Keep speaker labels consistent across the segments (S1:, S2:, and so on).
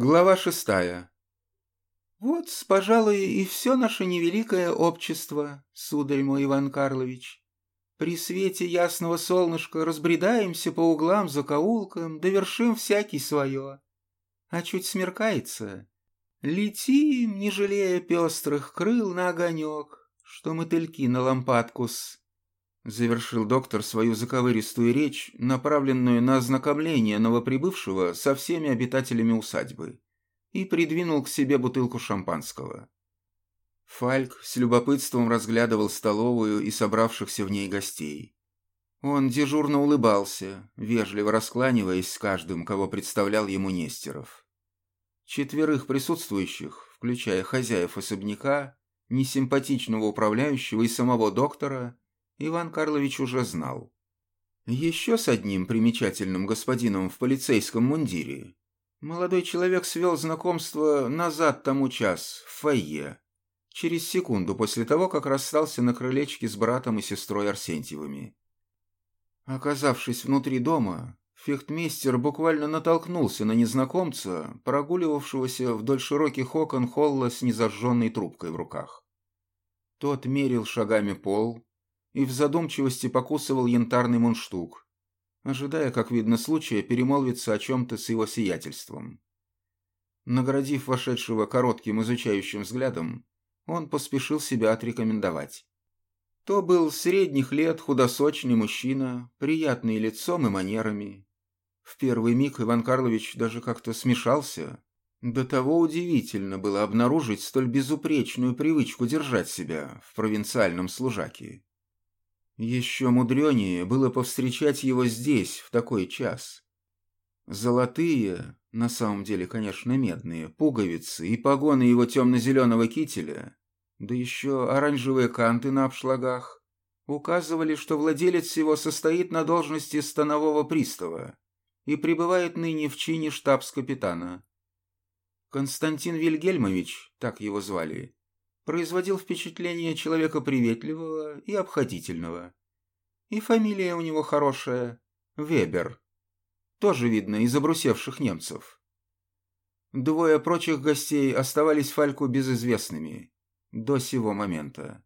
S1: Глава шестая. Вот, пожалуй, и все наше невеликое общество, сударь мой Иван Карлович. При свете ясного солнышка разбредаемся по углам, закоулкам, довершим всякий свое. А чуть смеркается, летим, не жалея пестрых крыл на огонек, что мотыльки на лампадку-с. Завершил доктор свою заковыристую речь, направленную на ознакомление новоприбывшего со всеми обитателями усадьбы, и придвинул к себе бутылку шампанского. Фальк с любопытством разглядывал столовую и собравшихся в ней гостей. Он дежурно улыбался, вежливо раскланиваясь с каждым, кого представлял ему Нестеров. Четверых присутствующих, включая хозяев особняка, несимпатичного управляющего и самого доктора, Иван Карлович уже знал. Еще с одним примечательным господином в полицейском мундире молодой человек свел знакомство назад тому час, в фойе, через секунду после того, как расстался на крылечке с братом и сестрой Арсентьевыми. Оказавшись внутри дома, фехтмейстер буквально натолкнулся на незнакомца, прогуливавшегося вдоль широких окон холла с незажженной трубкой в руках. Тот мерил шагами пол, и в задумчивости покусывал янтарный мундштук, ожидая, как видно, случая перемолвиться о чем-то с его сиятельством. Наградив вошедшего коротким изучающим взглядом, он поспешил себя отрекомендовать. То был средних лет худосочный мужчина, приятный лицом и манерами. В первый миг Иван Карлович даже как-то смешался. До того удивительно было обнаружить столь безупречную привычку держать себя в провинциальном служаке. Еще мудренее было повстречать его здесь, в такой час. Золотые, на самом деле, конечно, медные, пуговицы и погоны его темно-зеленого кителя, да еще оранжевые канты на обшлагах, указывали, что владелец его состоит на должности станового пристава и пребывает ныне в чине штабс-капитана. Константин Вильгельмович, так его звали, производил впечатление человека приветливого и обходительного. И фамилия у него хорошая – Вебер. Тоже видно из обрусевших немцев. Двое прочих гостей оставались Фальку безызвестными до сего момента.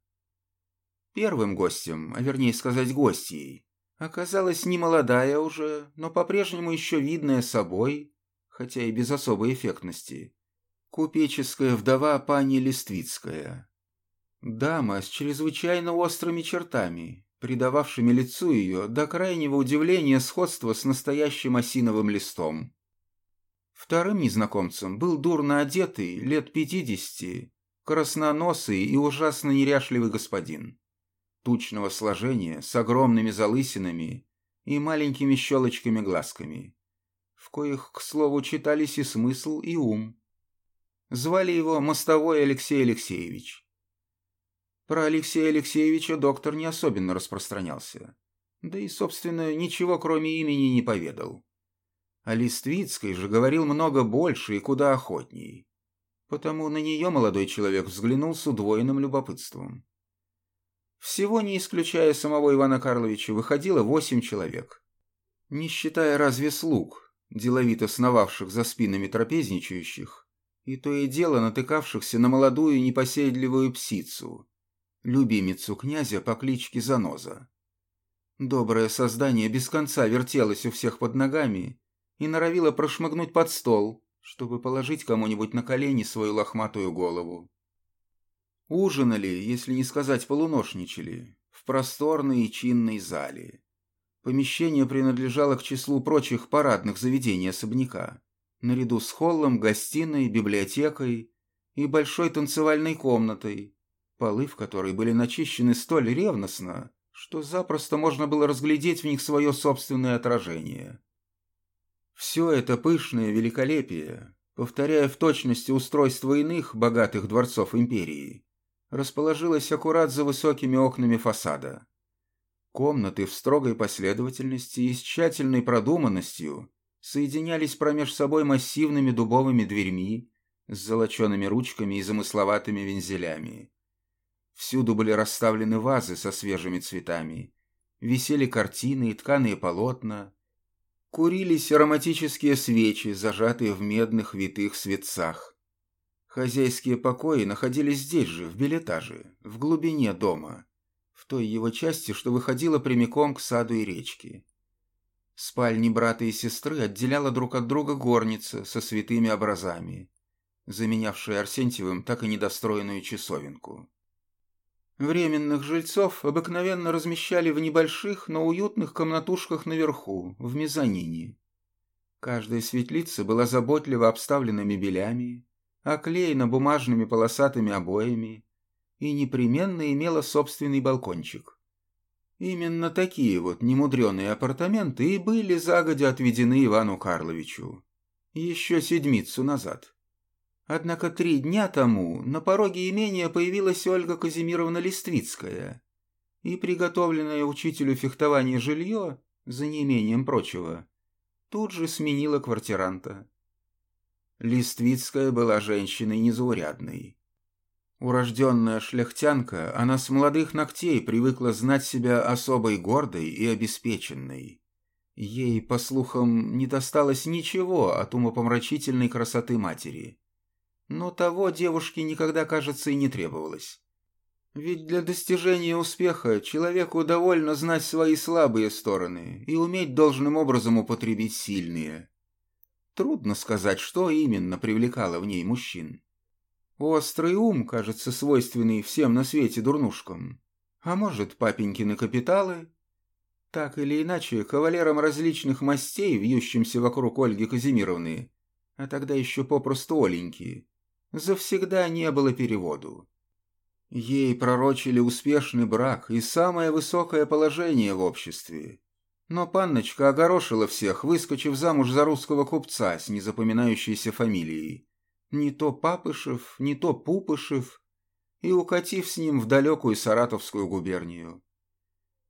S1: Первым гостем, а вернее сказать гостьей, оказалась немолодая уже, но по-прежнему еще видная собой, хотя и без особой эффектности, Купеческая вдова пани Листвицкая. Дама с чрезвычайно острыми чертами, придававшими лицу ее до крайнего удивления сходство с настоящим осиновым листом. Вторым незнакомцем был дурно одетый, лет пятидесяти, красноносый и ужасно неряшливый господин. Тучного сложения, с огромными залысинами и маленькими щелочками-глазками, в коих, к слову, читались и смысл, и ум. Звали его Мостовой Алексей Алексеевич. Про Алексея Алексеевича доктор не особенно распространялся. Да и, собственно, ничего кроме имени не поведал. О Листвицкой же говорил много больше и куда охотней. Потому на нее молодой человек взглянул с удвоенным любопытством. Всего, не исключая самого Ивана Карловича, выходило восемь человек. Не считая разве слуг, деловито сновавших за спинами трапезничающих, и то и дело натыкавшихся на молодую непоседливую псицу, любимицу князя по кличке Заноза. Доброе создание без конца вертелось у всех под ногами и норовило прошмыгнуть под стол, чтобы положить кому-нибудь на колени свою лохматую голову. Ужинали, если не сказать полуношничали, в просторной и чинной зале. Помещение принадлежало к числу прочих парадных заведений особняка наряду с холлом, гостиной, библиотекой и большой танцевальной комнатой, полы в которой были начищены столь ревностно, что запросто можно было разглядеть в них свое собственное отражение. Все это пышное великолепие, повторяя в точности устройство иных богатых дворцов империи, расположилось аккурат за высокими окнами фасада. Комнаты в строгой последовательности и с тщательной продуманностью соединялись промеж собой массивными дубовыми дверьми с золочеными ручками и замысловатыми вензелями. Всюду были расставлены вазы со свежими цветами, висели картины и тканые полотна. Курились ароматические свечи, зажатые в медных витых светцах. Хозяйские покои находились здесь же, в билетаже, в глубине дома, в той его части, что выходила прямиком к саду и речке. Спальни брата и сестры отделяла друг от друга горница со святыми образами, заменявшая Арсентьевым так и недостроенную часовенку. Временных жильцов обыкновенно размещали в небольших, но уютных комнатушках наверху, в мезонине. Каждая светлица была заботливо обставлена мебелями, оклеена бумажными полосатыми обоями и непременно имела собственный балкончик. Именно такие вот немудреные апартаменты и были загодя отведены Ивану Карловичу. Еще седмицу назад. Однако три дня тому на пороге имения появилась Ольга Казимировна Листвицкая, и приготовленное учителю фехтования жилье, за неимением прочего, тут же сменила квартиранта. Листвицкая была женщиной незаурядной. Урожденная шляхтянка, она с молодых ногтей привыкла знать себя особой гордой и обеспеченной. Ей, по слухам, не досталось ничего от умопомрачительной красоты матери но того девушке никогда, кажется, и не требовалось. Ведь для достижения успеха человеку довольно знать свои слабые стороны и уметь должным образом употребить сильные. Трудно сказать, что именно привлекало в ней мужчин. Острый ум, кажется, свойственный всем на свете дурнушкам. А может, папенькины капиталы? Так или иначе, кавалерам различных мастей, вьющимся вокруг Ольги Казимировны, а тогда еще попросту Оленьки, завсегда не было переводу. Ей пророчили успешный брак и самое высокое положение в обществе. Но панночка огорошила всех, выскочив замуж за русского купца с незапоминающейся фамилией. Не то Папышев, не то Пупышев, и укатив с ним в далекую Саратовскую губернию.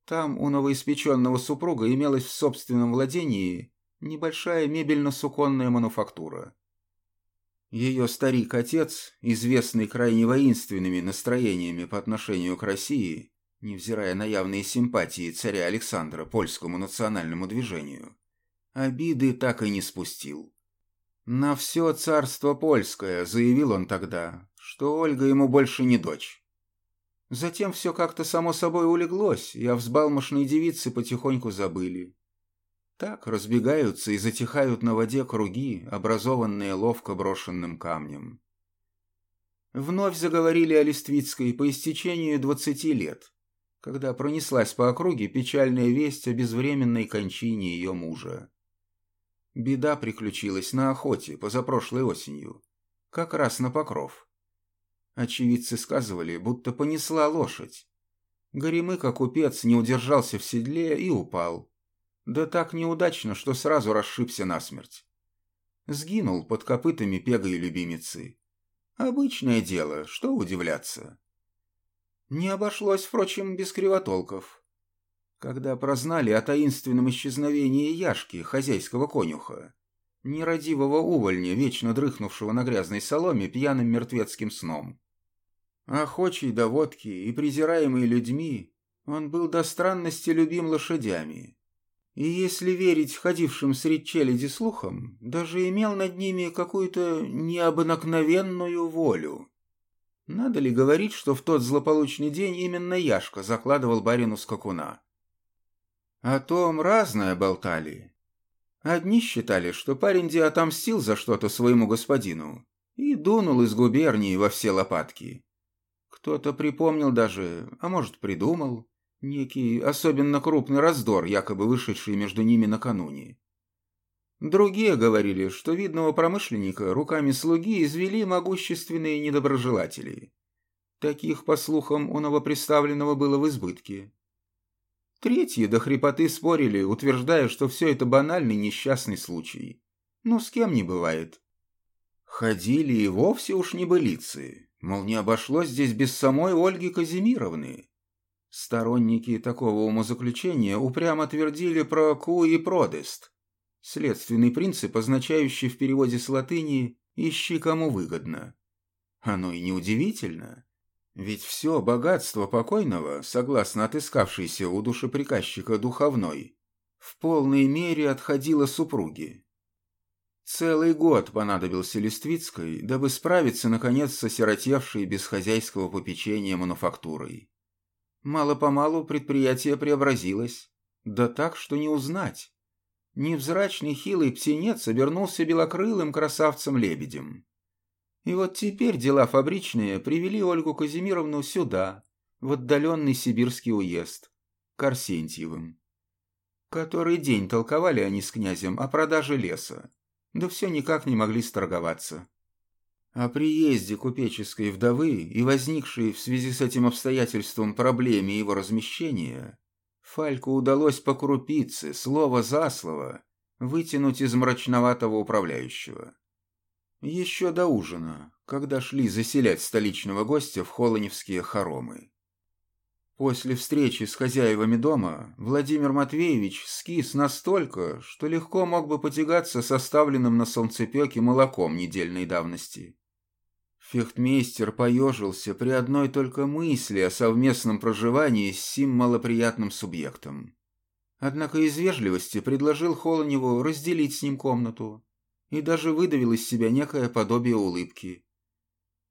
S1: Там у новоиспеченного супруга имелась в собственном владении небольшая мебельно-суконная мануфактура. Ее старик-отец, известный крайне воинственными настроениями по отношению к России, невзирая на явные симпатии царя Александра польскому национальному движению, обиды так и не спустил. На все царство польское, заявил он тогда, что Ольга ему больше не дочь. Затем все как-то само собой улеглось, и о взбалмошной девице потихоньку забыли. Так разбегаются и затихают на воде круги, образованные ловко брошенным камнем. Вновь заговорили о Листвицкой по истечению двадцати лет, когда пронеслась по округе печальная весть о безвременной кончине ее мужа. Беда приключилась на охоте позапрошлой осенью, как раз на покров. Очевидцы сказывали, будто понесла лошадь. Горемыка купец не удержался в седле и упал, да так неудачно, что сразу расшибся насмерть. Сгинул под копытами пегой любимицы. Обычное дело, что удивляться. Не обошлось, впрочем, без кривотолков. Когда прознали о таинственном исчезновении Яшки, хозяйского конюха, нерадивого увольня, вечно дрыхнувшего на грязной соломе пьяным мертвецким сном. Охочий до водки и презираемый людьми, он был до странности любим лошадями, и если верить ходившим средь челяди слухам, даже имел над ними какую-то необыкновенную волю. Надо ли говорить, что в тот злополучный день именно Яшка закладывал барину скакуна? О том разное болтали. Одни считали, что парень де отомстил за что-то своему господину и дунул из губернии во все лопатки. Кто-то припомнил даже, а может придумал, Некий особенно крупный раздор, якобы вышедший между ними накануне. Другие говорили, что видного промышленника руками слуги извели могущественные недоброжелатели. Таких, по слухам, у новоприставленного было в избытке. Третьи до хрипоты спорили, утверждая, что все это банальный несчастный случай. Ну, с кем не бывает. Ходили и вовсе уж небылицы, мол, не обошлось здесь без самой Ольги Казимировны. Сторонники такого умозаключения упрямо твердили про «ку» и «продест», следственный принцип, означающий в переводе с латыни «ищи кому выгодно». Оно и неудивительно, ведь все богатство покойного, согласно отыскавшейся у душеприказчика духовной, в полной мере отходила супруге. Целый год понадобился Листвицкой, дабы справиться, наконец, с осиротевшей без хозяйского попечения мануфактурой. Мало-помалу предприятие преобразилось, да так, что не узнать. Невзрачный хилый птенец обернулся белокрылым красавцем-лебедем. И вот теперь дела фабричные привели Ольгу Казимировну сюда, в отдаленный сибирский уезд, к Арсентьевым. Который день толковали они с князем о продаже леса, да все никак не могли сторговаться. О приезде купеческой вдовы и возникшей в связи с этим обстоятельством проблеме его размещения Фальку удалось по крупице, слово за слово, вытянуть из мрачноватого управляющего. Еще до ужина, когда шли заселять столичного гостя в холоневские хоромы. После встречи с хозяевами дома Владимир Матвеевич скис настолько, что легко мог бы потягаться составленным на солнцепеке молоком недельной давности. Фехтмейстер поежился при одной только мысли о совместном проживании с сим малоприятным субъектом. Однако из вежливости предложил Холоневу разделить с ним комнату и даже выдавил из себя некое подобие улыбки.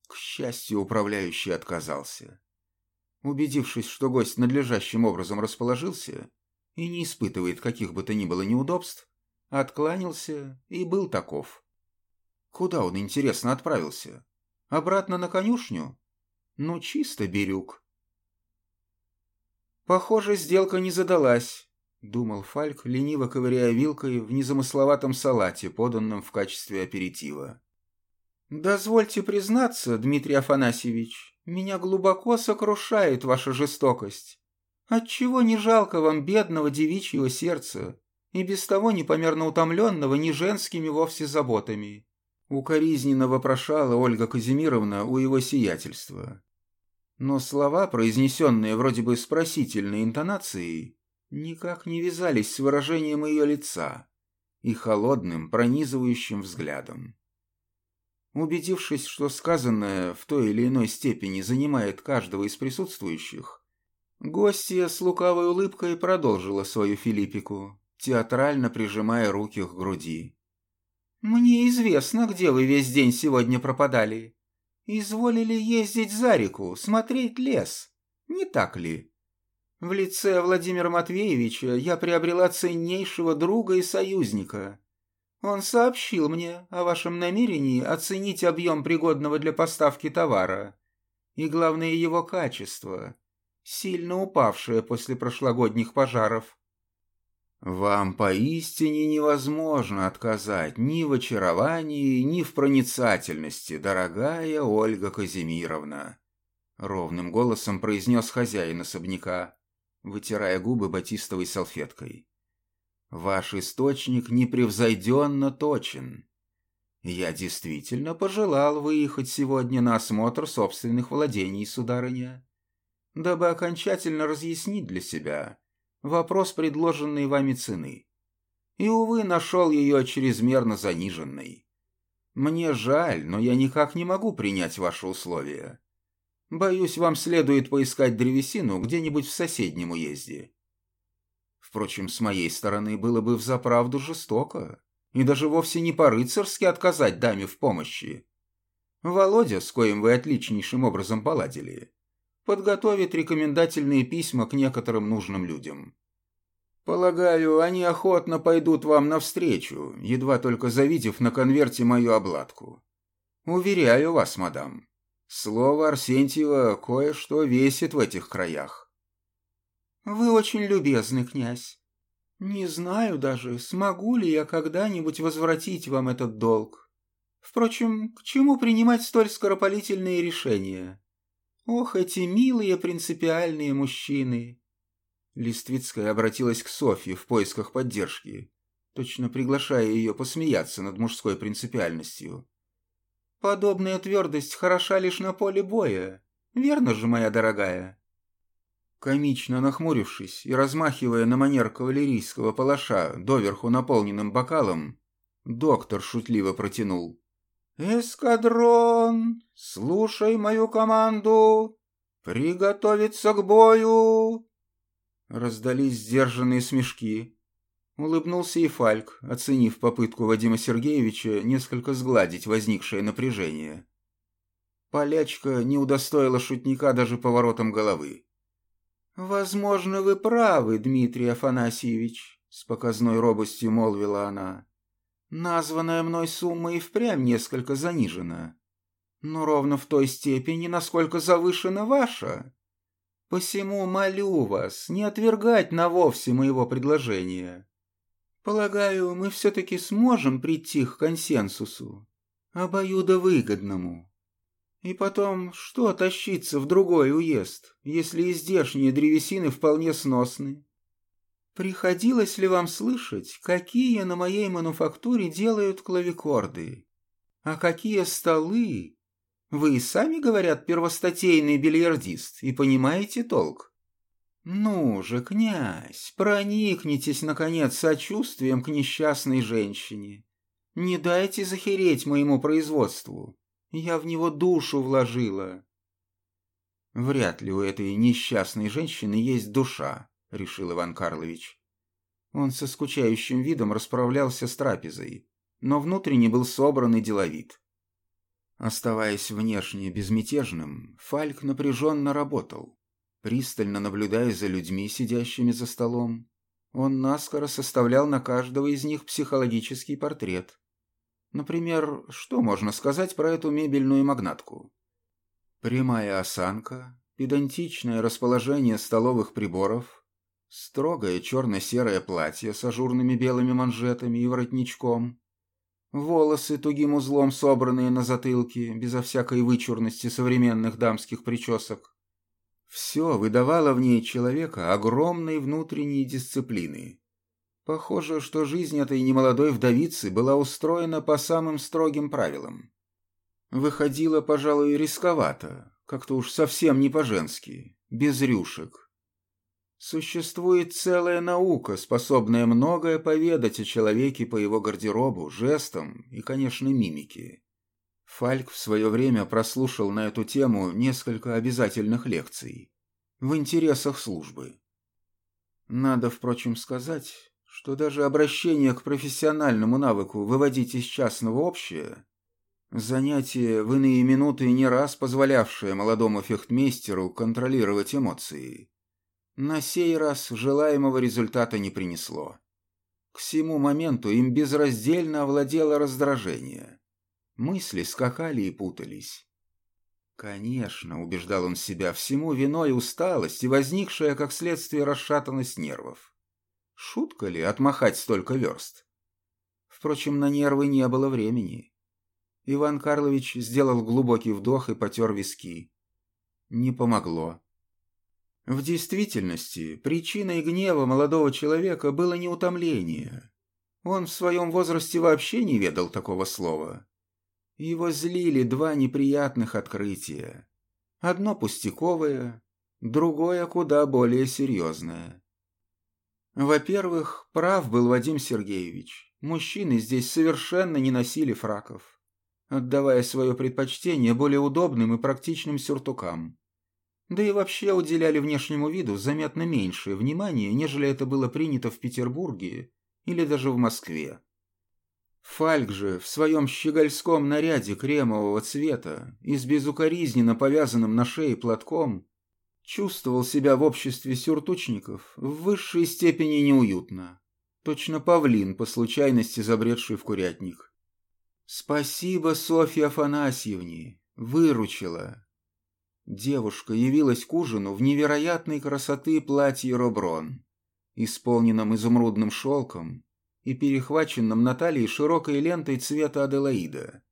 S1: К счастью, управляющий отказался. Убедившись, что гость надлежащим образом расположился и не испытывает каких бы то ни было неудобств, откланялся и был таков. Куда он, интересно, отправился? Обратно на конюшню? Ну, чисто Бирюк. Похоже, сделка не задалась, думал Фальк, лениво ковыряя вилкой в незамысловатом салате, поданном в качестве аперитива. «Дозвольте признаться, Дмитрий Афанасьевич, меня глубоко сокрушает ваша жестокость. Отчего не жалко вам бедного девичьего сердца, и без того непомерно утомленного ни женскими вовсе заботами?» Укоризненно вопрошала Ольга Казимировна у его сиятельства. Но слова, произнесенные вроде бы с просительной интонацией, никак не вязались с выражением ее лица и холодным, пронизывающим взглядом. Убедившись, что сказанное в той или иной степени занимает каждого из присутствующих, гостья с лукавой улыбкой продолжила свою филиппику, театрально прижимая руки к груди. «Мне известно, где вы весь день сегодня пропадали. Изволили ездить за реку, смотреть лес. Не так ли? В лице Владимира Матвеевича я приобрела ценнейшего друга и союзника. Он сообщил мне о вашем намерении оценить объем пригодного для поставки товара и, главное, его качество, сильно упавшее после прошлогодних пожаров. Вам поистине невозможно отказать ни в очаровании, ни в проницательности, дорогая Ольга Казимировна, ровным голосом произнес хозяин особняка, вытирая губы батистовой салфеткой. Ваш источник непревзойденно точен. Я действительно пожелал выехать сегодня на осмотр собственных владений, сударыня, дабы окончательно разъяснить для себя, вопрос предложенной вами цены. И, увы, нашел ее чрезмерно заниженной. Мне жаль, но я никак не могу принять ваши условия. Боюсь, вам следует поискать древесину где-нибудь в соседнем уезде. Впрочем, с моей стороны было бы взаправду жестоко, и даже вовсе не по-рыцарски отказать даме в помощи. Володя, с коим вы отличнейшим образом поладили, подготовит рекомендательные письма к некоторым нужным людям. Полагаю, они охотно пойдут вам навстречу, едва только завидев на конверте мою обладку. Уверяю вас, мадам, слово Арсентьева кое-что весит в этих краях. Вы очень любезны, князь. Не знаю даже, смогу ли я когда-нибудь возвратить вам этот долг. Впрочем, к чему принимать столь скоропалительные решения? Ох, эти милые принципиальные мужчины!» Листвицкая обратилась к Софье в поисках поддержки, точно приглашая ее посмеяться над мужской принципиальностью. «Подобная твердость хороша лишь на поле боя, верно же, моя дорогая?» Комично нахмурившись и размахивая на манер кавалерийского палаша доверху наполненным бокалом, доктор шутливо протянул. «Эскадрон, слушай мою команду! Приготовиться к бою!» Раздались сдержанные смешки. Улыбнулся и Фальк, оценив попытку Вадима Сергеевича несколько сгладить возникшее напряжение. Полячка не удостоила шутника даже поворотом головы. «Возможно, вы правы, Дмитрий Афанасьевич», — с показной робостью молвила она. «Названная мной сумма и впрямь несколько занижена, но ровно в той степени, насколько завышена ваша. Посему молю вас не отвергать на вовсе моего предложения. Полагаю, мы все-таки сможем прийти к консенсусу, обоюдовыгодному. И потом, что тащиться в другой уезд, если и здешние древесины вполне сносны? Приходилось ли вам слышать, какие на моей мануфактуре делают клавикорды? А какие столы? Вы сами, говорят, первостатейный бильярдист, и понимаете толк. «Ну же, князь, проникнитесь, наконец, сочувствием к несчастной женщине. Не дайте захереть моему производству. Я в него душу вложила». «Вряд ли у этой несчастной женщины есть душа», — решил Иван Карлович. Он со скучающим видом расправлялся с трапезой, но внутренне был собран и деловит. Оставаясь внешне безмятежным, Фальк напряженно работал. Пристально наблюдая за людьми, сидящими за столом, он наскоро составлял на каждого из них психологический портрет. Например, что можно сказать про эту мебельную магнатку? Прямая осанка, педантичное расположение столовых приборов, строгое черно-серое платье с ажурными белыми манжетами и воротничком, волосы тугим узлом собранные на затылке, безо всякой вычурности современных дамских причесок, все выдавало в ней человека огромной внутренней дисциплины. Похоже, что жизнь этой немолодой вдовицы была устроена по самым строгим правилам. Выходило, пожалуй, рисковато, как-то уж совсем не по-женски, без рюшек. Существует целая наука, способная многое поведать о человеке по его гардеробу, жестам и, конечно, мимике. Фальк в свое время прослушал на эту тему несколько обязательных лекций в интересах службы. Надо, впрочем, сказать, что даже обращение к профессиональному навыку выводить из частного общее занятие в иные минуты не раз позволявшее молодому фехтмейстеру контролировать эмоции, на сей раз желаемого результата не принесло. К всему моменту им безраздельно овладело раздражение. Мысли скакали и путались. Конечно, убеждал он себя, всему виной усталость и возникшая, как следствие, расшатанность нервов. Шутка ли отмахать столько верст? Впрочем, на нервы не было времени. Иван Карлович сделал глубокий вдох и потер виски. Не помогло. В действительности, причиной гнева молодого человека было не утомление. Он в своем возрасте вообще не ведал такого слова. Его злили два неприятных открытия. Одно пустяковое, другое куда более серьезное. Во-первых, прав был Вадим Сергеевич. Мужчины здесь совершенно не носили фраков, отдавая свое предпочтение более удобным и практичным сюртукам. Да и вообще уделяли внешнему виду заметно меньшее внимание, нежели это было принято в Петербурге или даже в Москве. Фальк же в своем щегольском наряде кремового цвета и с безукоризненно повязанным на шее платком чувствовал себя в обществе сюртучников в высшей степени неуютно. Точно павлин, по случайности забредший в курятник. «Спасибо Софье Афанасьевне, выручила». Девушка явилась к ужину в невероятной красоты платье Роброн, исполненном изумрудным шелком и перехваченном на талии широкой лентой цвета Аделаида,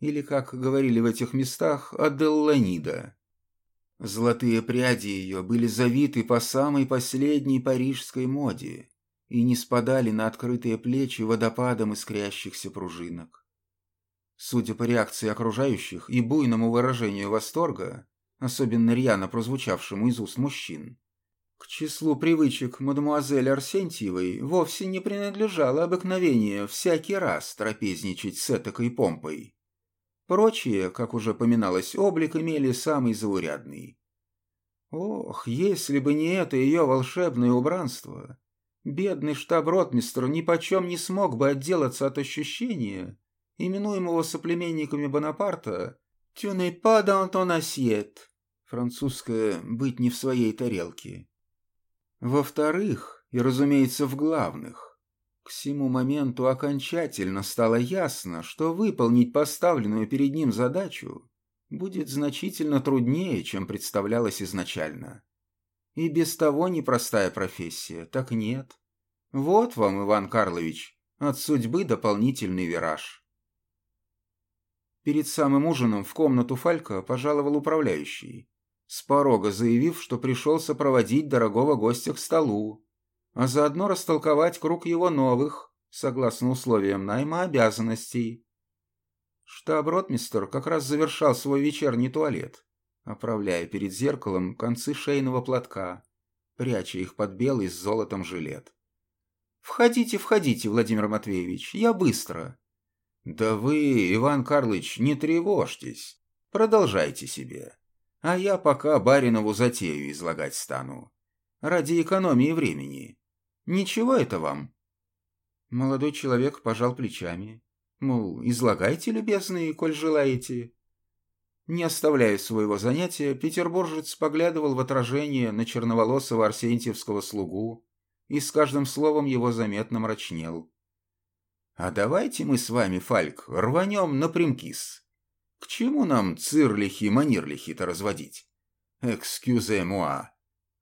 S1: или, как говорили в этих местах, Аделланида. Золотые пряди ее были завиты по самой последней парижской моде и не спадали на открытые плечи водопадом искрящихся пружинок. Судя по реакции окружающих и буйному выражению восторга, особенно рьяно прозвучавшему из уст мужчин, к числу привычек мадемуазель Арсентьевой вовсе не принадлежало обыкновение всякий раз трапезничать с этакой помпой. Прочие, как уже поминалось, облик имели самый заурядный. Ох, если бы не это ее волшебное убранство, Бедный штаб-ротмистр нипочем не смог бы отделаться от ощущения, именуемого соплеменниками Бонапарта «Tu n'es pas dans ton assiette» французское «быть не в своей тарелке». Во-вторых, и, разумеется, в главных, к сему моменту окончательно стало ясно, что выполнить поставленную перед ним задачу будет значительно труднее, чем представлялось изначально. И без того непростая профессия, так нет. Вот вам, Иван Карлович, от судьбы дополнительный вираж. Перед самым ужином в комнату Фалька пожаловал управляющий, с порога заявив, что пришел сопроводить дорогого гостя к столу, а заодно растолковать круг его новых, согласно условиям найма, обязанностей. Штаб-ротмистер как раз завершал свой вечерний туалет, оправляя перед зеркалом концы шейного платка, пряча их под белый с золотом жилет. «Входите, входите, Владимир Матвеевич, я быстро». «Да вы, Иван Карлович, не тревожьтесь, продолжайте себе, а я пока баринову затею излагать стану, ради экономии времени. Ничего это вам?» Молодой человек пожал плечами, мол, излагайте, любезные, коль желаете. Не оставляя своего занятия, петербуржец поглядывал в отражение на черноволосого арсентьевского слугу и с каждым словом его заметно мрачнел. «А давайте мы с вами, Фальк, рванем напрямкис. К чему нам цирлихи-манирлихи-то разводить? Экскюзе муа,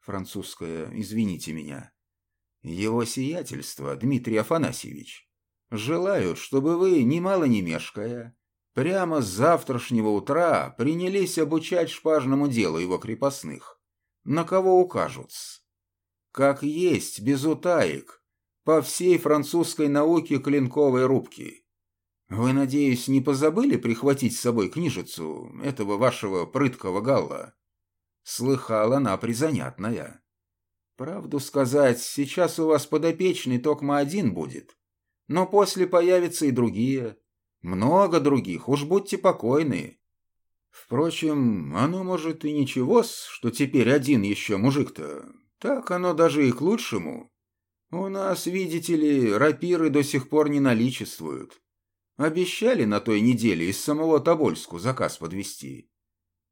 S1: французское «извините меня». Его сиятельство, Дмитрий Афанасьевич, желают, чтобы вы, немало не мешкая, Прямо с завтрашнего утра принялись обучать шпажному делу его крепостных. На кого укажут Как есть, без утаек, по всей французской науке клинковой рубки. Вы, надеюсь, не позабыли прихватить с собой книжицу этого вашего прыткого галла? Слыхала она призанятная. Правду сказать, сейчас у вас подопечный токма один будет, но после появятся и другие – много других, уж будьте покойны. Впрочем, оно может и ничего, что теперь один еще мужик-то. Так оно даже и к лучшему. У нас, видите ли, рапиры до сих пор не наличествуют. Обещали на той неделе из самого Тобольску заказ подвести.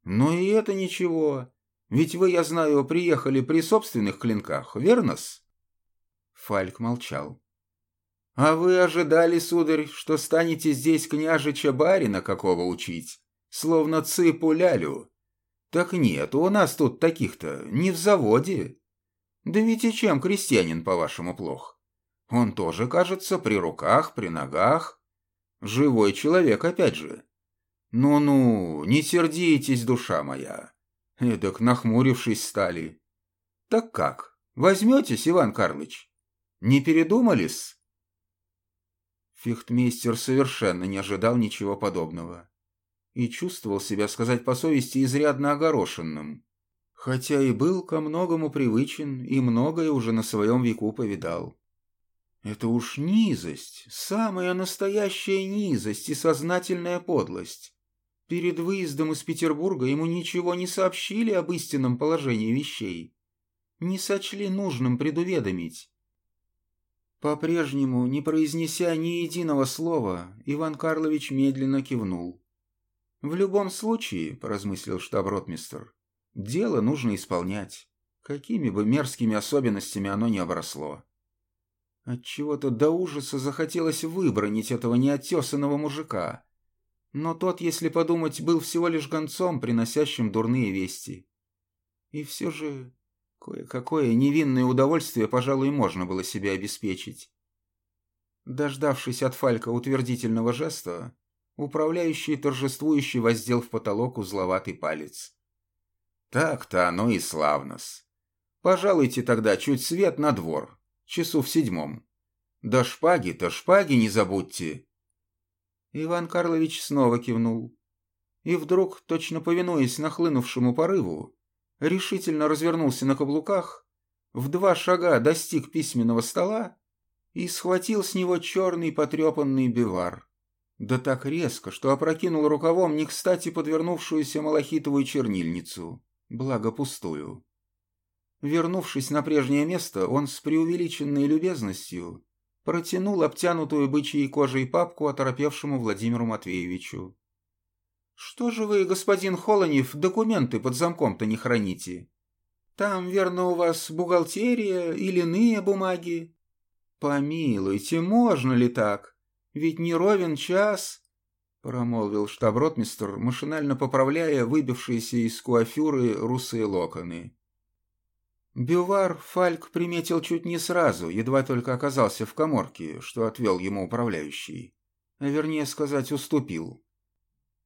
S1: Но и это ничего. Ведь вы, я знаю, приехали при собственных клинках, верно-с? Фальк молчал. «А вы ожидали, сударь, что станете здесь княжича барина какого учить, словно цыпу лялю? Так нет, у нас тут таких-то не в заводе. Да ведь и чем крестьянин, по-вашему, плох? Он тоже, кажется, при руках, при ногах. Живой человек, опять же. Ну-ну, не сердитесь, душа моя. Эдак нахмурившись стали. Так как, возьметесь, Иван Карлыч? Не передумали-с? Фехтмейстер совершенно не ожидал ничего подобного и чувствовал себя, сказать по совести, изрядно огорошенным, хотя и был ко многому привычен и многое уже на своем веку повидал. Это уж низость, самая настоящая низость и сознательная подлость. Перед выездом из Петербурга ему ничего не сообщили об истинном положении вещей. Не сочли нужным предуведомить. По-прежнему, не произнеся ни единого слова, Иван Карлович медленно кивнул. «В любом случае», — поразмыслил штаб-ротмистр, — «дело нужно исполнять, какими бы мерзкими особенностями оно ни обросло». Отчего-то до ужаса захотелось выбронить этого неотесанного мужика. Но тот, если подумать, был всего лишь гонцом, приносящим дурные вести. И все же Кое-какое невинное удовольствие, пожалуй, можно было себе обеспечить. Дождавшись от Фалька утвердительного жеста, управляющий торжествующий воздел в потолок узловатый палец. «Так-то оно и славно-с. Пожалуйте тогда чуть свет на двор, часу в седьмом. Да шпаги-то шпаги не забудьте!» Иван Карлович снова кивнул. И вдруг, точно повинуясь нахлынувшему порыву, решительно развернулся на каблуках, в два шага достиг письменного стола и схватил с него черный потрепанный бивар. Да так резко, что опрокинул рукавом не кстати подвернувшуюся малахитовую чернильницу, благо пустую. Вернувшись на прежнее место, он с преувеличенной любезностью протянул обтянутую бычьей кожей папку оторопевшему Владимиру Матвеевичу. «Что же вы, господин Холонев, документы под замком-то не храните? Там, верно, у вас бухгалтерия или иные бумаги?» «Помилуйте, можно ли так? Ведь не ровен час...» Промолвил штаб-ротмистр, машинально поправляя выбившиеся из куафюры русые локоны. Бювар Фальк приметил чуть не сразу, едва только оказался в коморке, что отвел ему управляющий. А вернее сказать, уступил.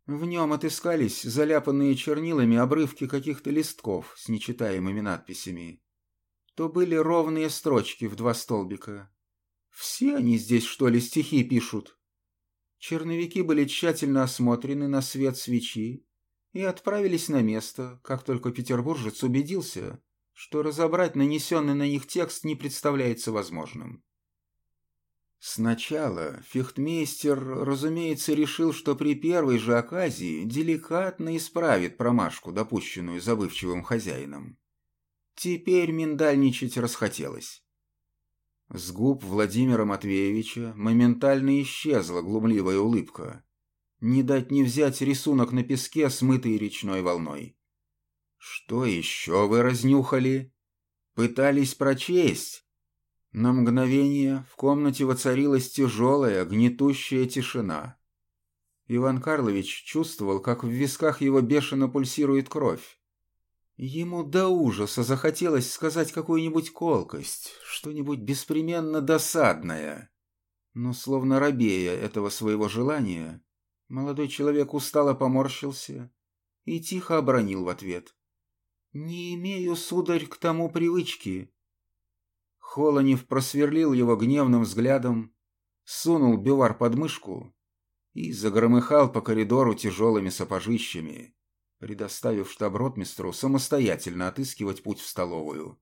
S1: В нем отыскались заляпанные чернилами обрывки каких-то листков с нечитаемыми надписями. То были ровные строчки в два столбика. Все они здесь, что ли, стихи пишут? Черновики были тщательно осмотрены на свет свечи и отправились на место, как только петербуржец убедился, что разобрать нанесенный на них текст не представляется возможным. Сначала фехтмейстер, разумеется, решил, что при первой же оказии деликатно исправит промашку, допущенную забывчивым хозяином. Теперь миндальничать расхотелось. С губ Владимира Матвеевича моментально исчезла глумливая улыбка. Не дать не взять рисунок на песке, смытый речной волной. Что еще вы разнюхали? Пытались прочесть? На мгновение в комнате воцарилась тяжелая, гнетущая тишина. Иван Карлович чувствовал, как в висках его бешено пульсирует кровь. Ему до ужаса захотелось сказать какую-нибудь колкость, что-нибудь беспременно досадное. Но словно рабея этого своего желания, молодой человек устало поморщился и тихо обронил в ответ. «Не имею, сударь, к тому привычки». Холонев просверлил его гневным взглядом, сунул бивар под мышку и загромыхал по коридору тяжелыми сапожищами, предоставив штаб-ротмистру самостоятельно отыскивать путь в столовую.